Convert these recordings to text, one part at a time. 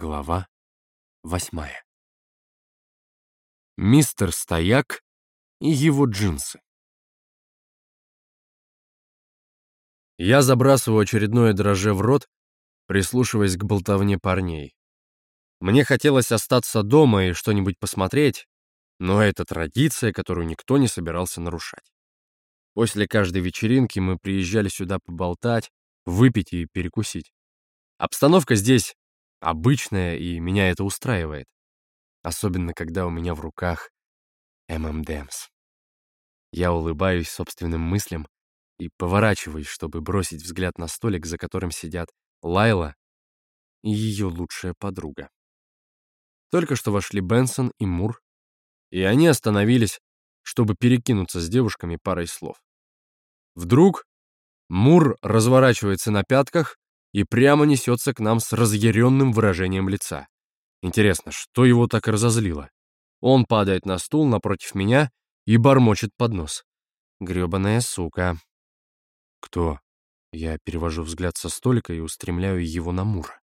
Глава восьмая. Мистер Стояк и его джинсы. Я забрасываю очередное дрожже в рот, прислушиваясь к болтовне парней. Мне хотелось остаться дома и что-нибудь посмотреть, но это традиция, которую никто не собирался нарушать. После каждой вечеринки мы приезжали сюда поболтать, выпить и перекусить. Обстановка здесь обычная, и меня это устраивает. Особенно, когда у меня в руках ММДМС. Я улыбаюсь собственным мыслям и поворачиваюсь, чтобы бросить взгляд на столик, за которым сидят Лайла и ее лучшая подруга. Только что вошли Бенсон и Мур, и они остановились, чтобы перекинуться с девушками парой слов. Вдруг Мур разворачивается на пятках и прямо несется к нам с разъяренным выражением лица. Интересно, что его так разозлило? Он падает на стул напротив меня и бормочет под нос. Грёбаная сука. Кто? Я перевожу взгляд со столика и устремляю его на Мура.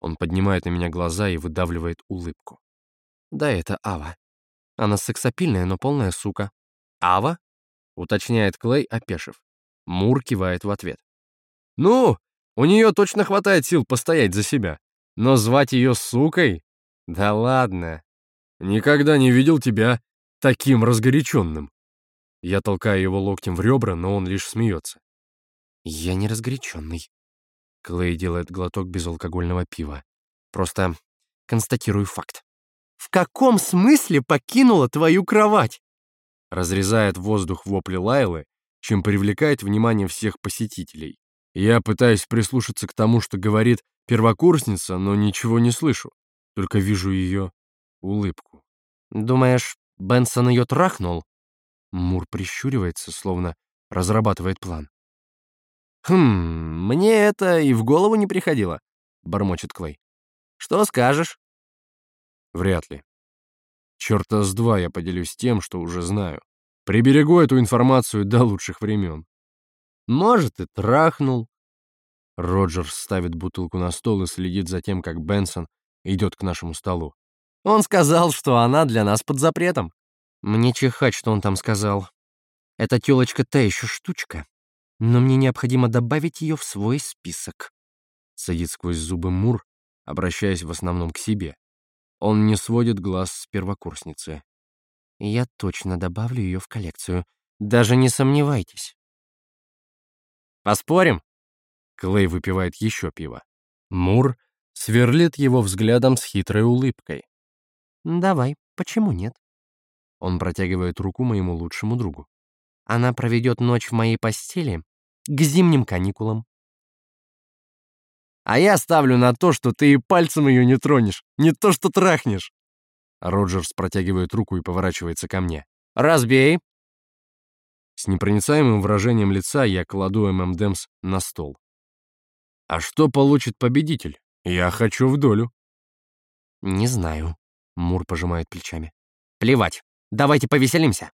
Он поднимает на меня глаза и выдавливает улыбку. Да, это Ава. Она сексапильная, но полная сука. Ава? Уточняет Клей, опешив. Мур кивает в ответ. «Ну, у нее точно хватает сил постоять за себя. Но звать ее сукой? Да ладно. Никогда не видел тебя таким разгоряченным. Я толкаю его локтем в ребра, но он лишь смеется. Я не разгоряченный. Клей делает глоток безалкогольного пива. Просто констатирую факт. «В каком смысле покинула твою кровать?» Разрезает воздух вопли Лайлы, чем привлекает внимание всех посетителей. Я пытаюсь прислушаться к тому, что говорит первокурсница, но ничего не слышу, только вижу ее улыбку. «Думаешь, Бенсон ее трахнул?» Мур прищуривается, словно разрабатывает план. «Хм, мне это и в голову не приходило», — бормочет Клей. «Что скажешь?» «Вряд ли. Чёрта с два я поделюсь тем, что уже знаю. Приберегу эту информацию до лучших времен. Может, и трахнул. Роджер ставит бутылку на стол и следит за тем, как Бенсон идет к нашему столу. Он сказал, что она для нас под запретом. Мне чихать, что он там сказал. Эта тёлочка та еще штучка. Но мне необходимо добавить ее в свой список. Садит сквозь зубы Мур, обращаясь в основном к себе. Он не сводит глаз с первокурсницы. Я точно добавлю ее в коллекцию. Даже не сомневайтесь. Поспорим?» Клей выпивает еще пиво. Мур сверлит его взглядом с хитрой улыбкой. «Давай, почему нет?» Он протягивает руку моему лучшему другу. «Она проведет ночь в моей постели к зимним каникулам». «А я ставлю на то, что ты и пальцем ее не тронешь, не то что трахнешь». Роджерс протягивает руку и поворачивается ко мне. «Разбей!» С непроницаемым выражением лица я кладу ММДМС на стол. А что получит победитель? Я хочу в долю. Не знаю. Мур пожимает плечами. Плевать. Давайте повеселимся.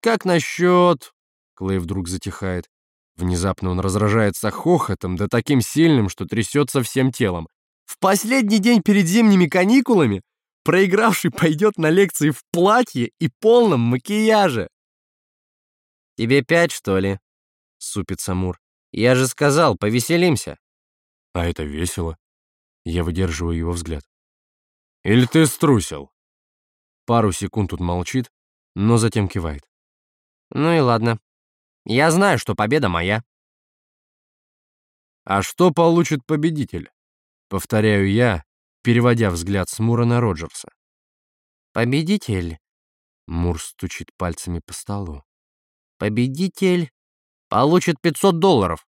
Как насчет... Клей вдруг затихает. Внезапно он разражается хохотом, да таким сильным, что трясется всем телом. В последний день перед зимними каникулами проигравший пойдет на лекции в платье и полном макияже. «Тебе пять, что ли?» — супится Мур. «Я же сказал, повеселимся». «А это весело». Я выдерживаю его взгляд. «Или ты струсил?» Пару секунд тут молчит, но затем кивает. «Ну и ладно. Я знаю, что победа моя». «А что получит победитель?» Повторяю я, переводя взгляд с Мура на Роджерса. «Победитель?» Мур стучит пальцами по столу. Победитель получит 500 долларов.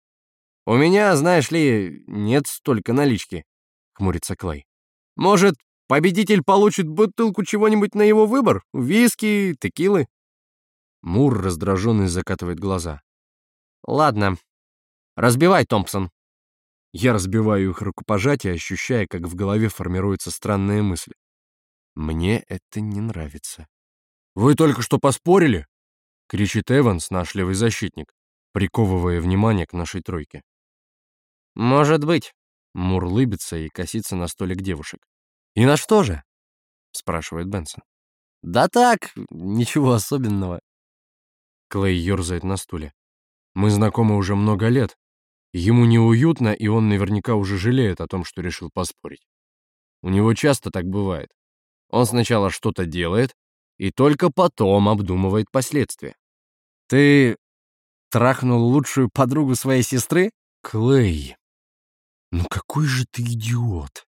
У меня, знаешь ли, нет столько налички, хмурится Клей. Может, победитель получит бутылку чего-нибудь на его выбор? Виски, текилы? Мур раздраженный закатывает глаза. Ладно, разбивай, Томпсон. Я разбиваю их рукопожатие, ощущая, как в голове формируются странные мысли. Мне это не нравится. Вы только что поспорили? — кричит Эванс, наш левый защитник, приковывая внимание к нашей тройке. «Может быть», Мур лыбится и косится на столик девушек. «И на что же?» — спрашивает Бенсон. «Да так, ничего особенного». Клей ерзает на стуле. «Мы знакомы уже много лет. Ему неуютно, и он наверняка уже жалеет о том, что решил поспорить. У него часто так бывает. Он сначала что-то делает, и только потом обдумывает последствия. «Ты трахнул лучшую подругу своей сестры?» «Клей, ну какой же ты идиот!»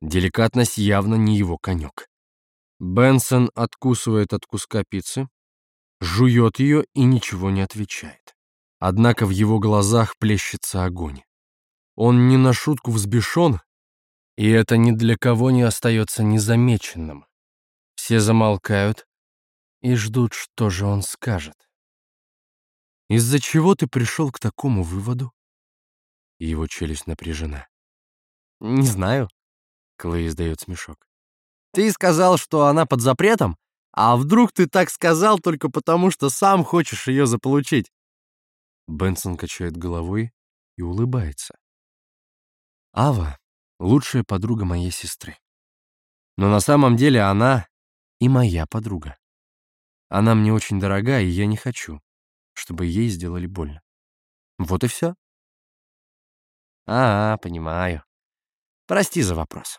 Деликатность явно не его конек. Бенсон откусывает от куска пиццы, жует ее и ничего не отвечает. Однако в его глазах плещется огонь. Он не на шутку взбешен, и это ни для кого не остается незамеченным. Все замолкают и ждут, что же он скажет. «Из-за чего ты пришел к такому выводу?» Его челюсть напряжена. «Не знаю», — Клей издает смешок. «Ты сказал, что она под запретом? А вдруг ты так сказал только потому, что сам хочешь ее заполучить?» Бенсон качает головой и улыбается. «Ава — лучшая подруга моей сестры. Но на самом деле она и моя подруга. Она мне очень дорога, и я не хочу, чтобы ей сделали больно. Вот и все. А, понимаю. Прости за вопрос.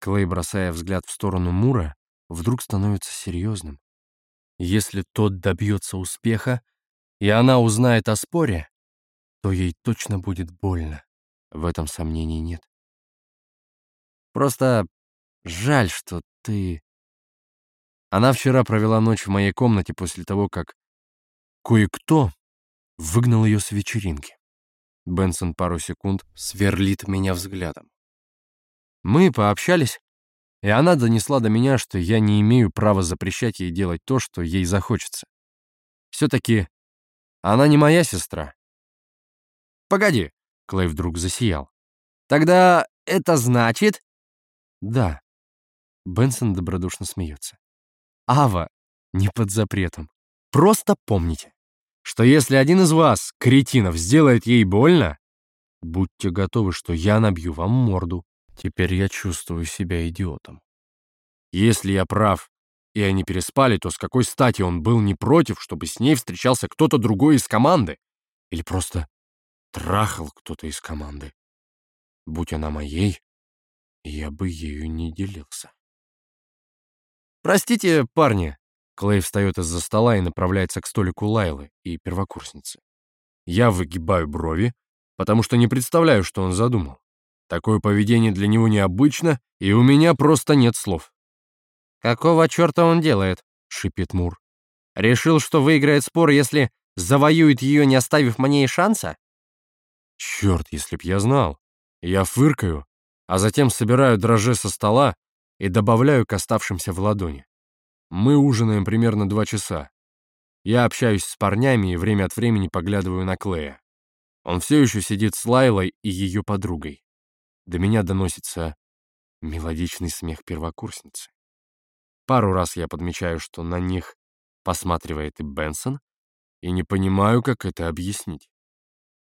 Клей, бросая взгляд в сторону Мура, вдруг становится серьезным. Если тот добьется успеха, и она узнает о споре, то ей точно будет больно. В этом сомнений нет. Просто жаль, что ты она вчера провела ночь в моей комнате после того, как кое-кто выгнал ее с вечеринки. Бенсон пару секунд сверлит меня взглядом. Мы пообщались, и она донесла до меня, что я не имею права запрещать ей делать то, что ей захочется. Все-таки она не моя сестра. «Погоди», — Клей вдруг засиял. «Тогда это значит...» «Да». Бенсон добродушно смеется. Ава не под запретом. Просто помните, что если один из вас, кретинов, сделает ей больно, будьте готовы, что я набью вам морду. Теперь я чувствую себя идиотом. Если я прав, и они переспали, то с какой стати он был не против, чтобы с ней встречался кто-то другой из команды? Или просто трахал кто-то из команды? Будь она моей, я бы ею не делился. «Простите, парни!» Клей встает из-за стола и направляется к столику Лайлы и первокурсницы. Я выгибаю брови, потому что не представляю, что он задумал. Такое поведение для него необычно, и у меня просто нет слов. «Какого черта он делает?» — шипит Мур. «Решил, что выиграет спор, если завоюет ее, не оставив мне и шанса?» Черт, если б я знал. Я фыркаю, а затем собираю дрожжи со стола и добавляю к оставшимся в ладони. Мы ужинаем примерно два часа. Я общаюсь с парнями и время от времени поглядываю на Клея. Он все еще сидит с Лайлой и ее подругой. До меня доносится мелодичный смех первокурсницы. Пару раз я подмечаю, что на них посматривает и Бенсон, и не понимаю, как это объяснить.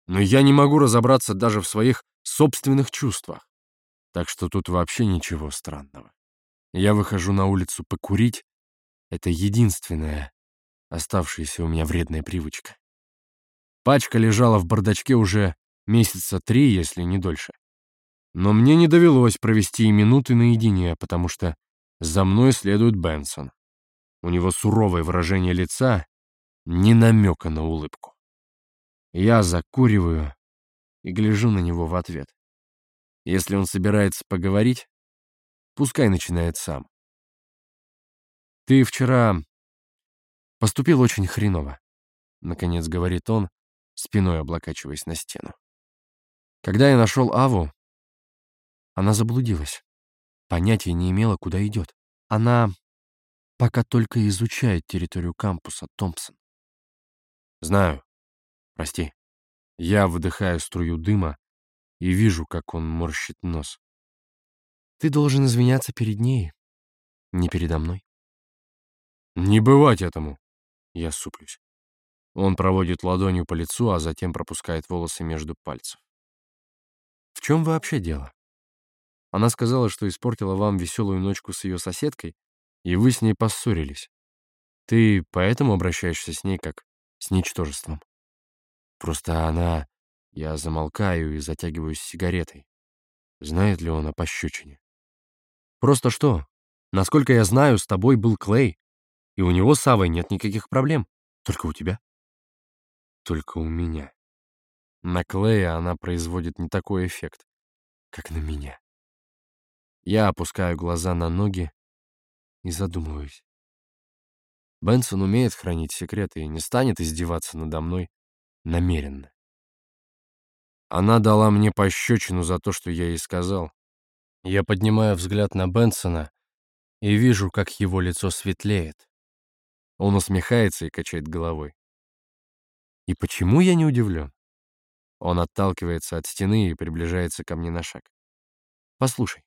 Но я не могу разобраться даже в своих собственных чувствах, так что тут вообще ничего странного. Я выхожу на улицу покурить. Это единственная оставшаяся у меня вредная привычка. Пачка лежала в бардачке уже месяца три, если не дольше. Но мне не довелось провести и минуты наедине, потому что за мной следует Бенсон. У него суровое выражение лица, ни намека на улыбку. Я закуриваю и гляжу на него в ответ. Если он собирается поговорить, Пускай начинает сам. «Ты вчера поступил очень хреново», — наконец говорит он, спиной облокачиваясь на стену. «Когда я нашел Аву, она заблудилась. Понятия не имела, куда идет. Она пока только изучает территорию кампуса Томпсон. Знаю. Прости. Я выдыхаю струю дыма и вижу, как он морщит нос. Ты должен извиняться перед ней, не передо мной. Не бывать этому. Я суплюсь. Он проводит ладонью по лицу, а затем пропускает волосы между пальцев. В чем вообще дело? Она сказала, что испортила вам веселую ночку с ее соседкой, и вы с ней поссорились. Ты поэтому обращаешься с ней как с ничтожеством. Просто она... Я замолкаю и затягиваюсь сигаретой. Знает ли он о пощечине? Просто что? Насколько я знаю, с тобой был Клей, и у него с Авой нет никаких проблем. Только у тебя. Только у меня. На Клея она производит не такой эффект, как на меня. Я опускаю глаза на ноги и задумываюсь. Бенсон умеет хранить секреты и не станет издеваться надо мной намеренно. Она дала мне пощечину за то, что я ей сказал. Я поднимаю взгляд на Бенсона и вижу, как его лицо светлеет. Он усмехается и качает головой. И почему я не удивлен? Он отталкивается от стены и приближается ко мне на шаг. Послушай,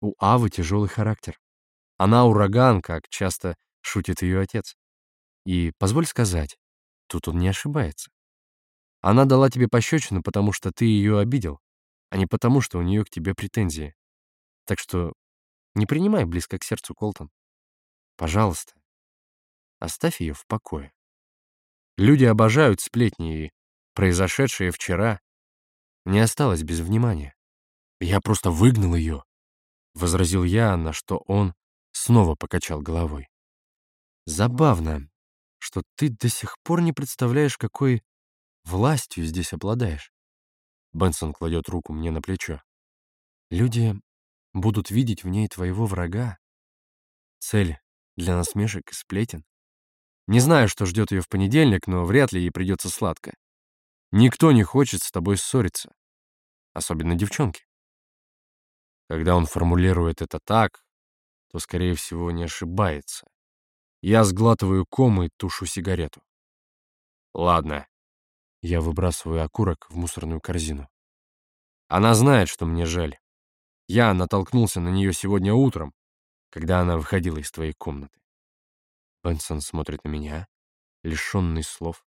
у Авы тяжелый характер. Она ураган, как часто шутит ее отец. И, позволь сказать, тут он не ошибается. Она дала тебе пощечину, потому что ты ее обидел, а не потому, что у нее к тебе претензии. Так что не принимай близко к сердцу, Колтон. Пожалуйста, оставь ее в покое. Люди обожают сплетни, и произошедшее вчера не осталось без внимания. Я просто выгнал ее, — возразил я, на что он снова покачал головой. Забавно, что ты до сих пор не представляешь, какой властью здесь обладаешь. Бенсон кладет руку мне на плечо. Люди будут видеть в ней твоего врага. Цель для насмешек и сплетен. Не знаю, что ждет ее в понедельник, но вряд ли ей придется сладко. Никто не хочет с тобой ссориться. Особенно девчонки. Когда он формулирует это так, то, скорее всего, не ошибается. Я сглатываю ком и тушу сигарету. Ладно. Я выбрасываю окурок в мусорную корзину. Она знает, что мне жаль. Я натолкнулся на нее сегодня утром, когда она выходила из твоей комнаты. Бенсон смотрит на меня, лишенный слов.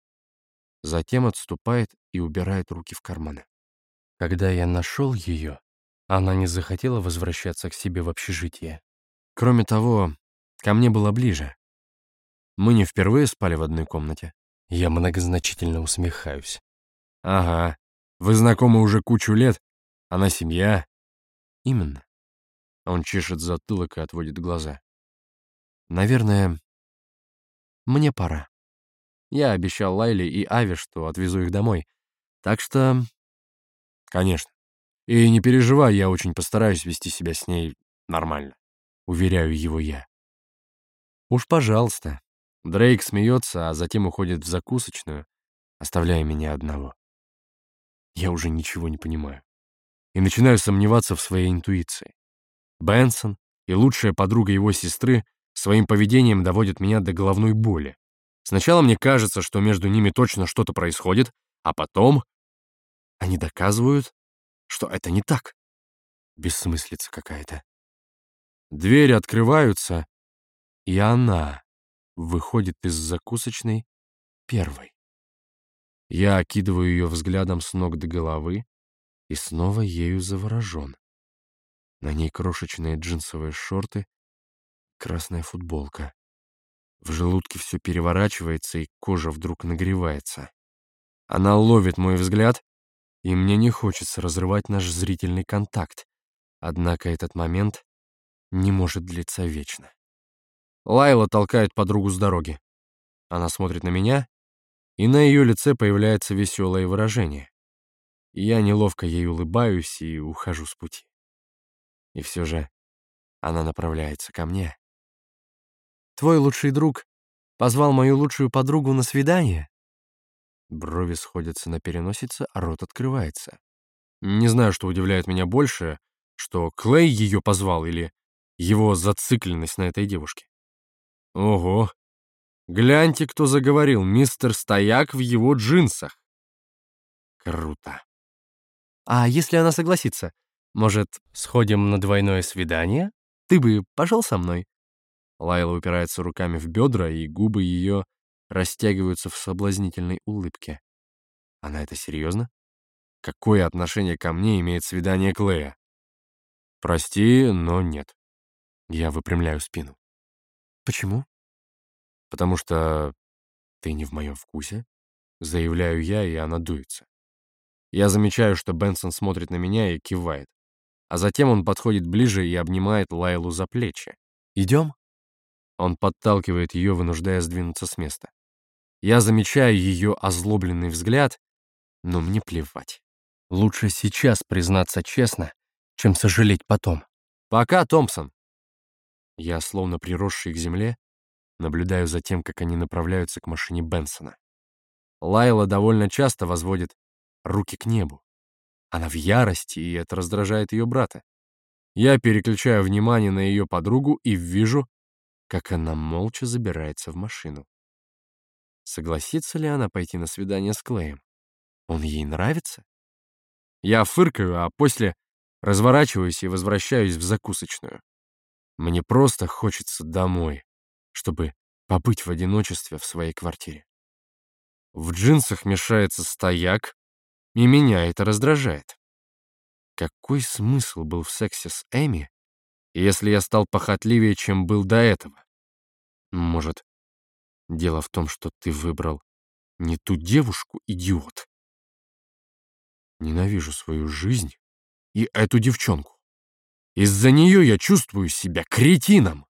Затем отступает и убирает руки в карманы. Когда я нашел ее, она не захотела возвращаться к себе в общежитие. Кроме того, ко мне было ближе. Мы не впервые спали в одной комнате. Я многозначительно усмехаюсь. Ага, вы знакомы уже кучу лет, она семья. Именно. Он чешет затылок и отводит глаза. Наверное, мне пора. Я обещал Лайле и Аве, что отвезу их домой. Так что... Конечно. И не переживай, я очень постараюсь вести себя с ней нормально. Уверяю его я. Уж пожалуйста. Дрейк смеется, а затем уходит в закусочную, оставляя меня одного. Я уже ничего не понимаю. И начинаю сомневаться в своей интуиции. Бенсон и лучшая подруга его сестры своим поведением доводят меня до головной боли. Сначала мне кажется, что между ними точно что-то происходит, а потом они доказывают, что это не так. Бессмыслица какая-то. Двери открываются, и она выходит из закусочной первой. Я окидываю ее взглядом с ног до головы и снова ею заворожен. На ней крошечные джинсовые шорты, красная футболка. В желудке все переворачивается, и кожа вдруг нагревается. Она ловит мой взгляд, и мне не хочется разрывать наш зрительный контакт. Однако этот момент не может длиться вечно. Лайла толкает подругу с дороги. Она смотрит на меня, и на ее лице появляется веселое выражение. Я неловко ей улыбаюсь и ухожу с пути. И все же она направляется ко мне. «Твой лучший друг позвал мою лучшую подругу на свидание?» Брови сходятся на переносице, а рот открывается. Не знаю, что удивляет меня больше, что Клей ее позвал или его зацикленность на этой девушке. Ого! Гляньте, кто заговорил, мистер Стояк в его джинсах. Круто. А если она согласится? Может, сходим на двойное свидание? Ты бы пошел со мной? Лайла упирается руками в бедра, и губы ее растягиваются в соблазнительной улыбке. Она это серьезно? Какое отношение ко мне имеет свидание Клея? Прости, но нет. Я выпрямляю спину. Почему? Потому что ты не в моем вкусе, заявляю я, и она дуется. Я замечаю, что Бенсон смотрит на меня и кивает. А затем он подходит ближе и обнимает Лайлу за плечи. Идем? Он подталкивает ее, вынуждая сдвинуться с места. Я замечаю ее озлобленный взгляд, но мне плевать. Лучше сейчас признаться честно, чем сожалеть потом. Пока, Томпсон. Я, словно приросший к земле, наблюдаю за тем, как они направляются к машине Бенсона. Лайла довольно часто возводит руки к небу. Она в ярости, и это раздражает ее брата. Я переключаю внимание на ее подругу и вижу, как она молча забирается в машину. Согласится ли она пойти на свидание с Клеем? Он ей нравится? Я фыркаю, а после разворачиваюсь и возвращаюсь в закусочную. Мне просто хочется домой, чтобы побыть в одиночестве в своей квартире. В джинсах мешается стояк, и меня это раздражает. Какой смысл был в сексе с Эми, если я стал похотливее, чем был до этого? Может, дело в том, что ты выбрал не ту девушку, идиот? Ненавижу свою жизнь и эту девчонку. Из-за нее я чувствую себя кретином.